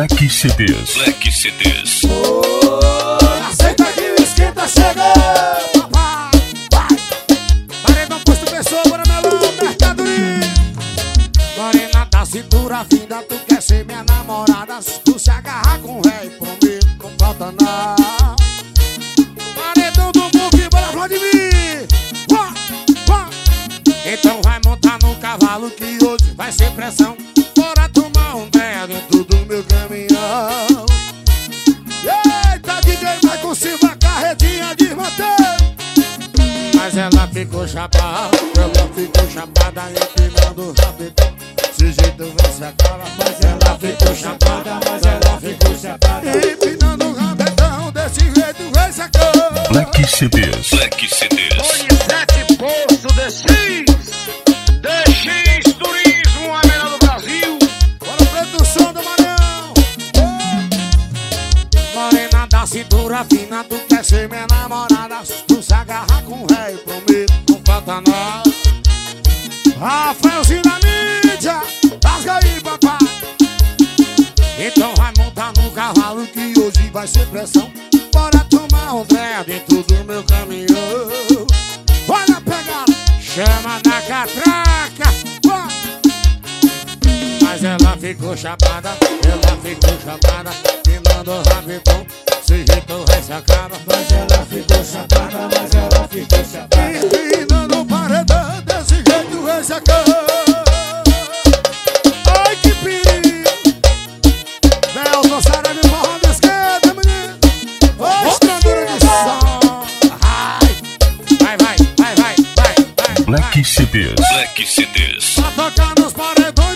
Black CDs. Black CDs. Aceita que o esquenta chegou, papai. Vai. Paredão posto pessoa, bora melão, mercadoria. Morena da cintura fina, tu quer ser minha namorada. Se tu se agarrar com o rei, prometo, não falta nada. Paredão do muque, bora Vladimir. Vá, vá. Então vai montar no cavalo que hoje vai ser pressão. Meu caminhão. Eita, DJ Michael Silva, carretinha de manter. Mas ela ficou chapada, ela ficou chapada, empinando o rabetão. Esse jeito vence a cara, mas ela ficou chapada, mas ela ficou chapada. Empinando o rabetão, desse jeito vence a cara. Black CDs. Black CDs. Da cintura fina Tu quer ser minha namorada? Se tu se agarrar com o rei Prometo, não falta nada. Rafaelzinho da mídia Rasga aí, papai Então vai montar no cavalo Que hoje vai ser pressão. Bora tomar um pé dentro do meu caminhão. Olha a pegada Chama na catraca! Mas ela ficou chapada, ela ficou chapada Queimando o rabetão, se jeito vai sacada Mas ela ficou chapada, mas ela ficou chapada. Empinando o paredão, desse jeito vai sacada Ai que perigo. Nelson Sara de forró da esquerda, menino. Ô, estrandura de Vai, vai, vai, vai, vai, vai. Black CDs. Black CDs. Pra tocar nos paredões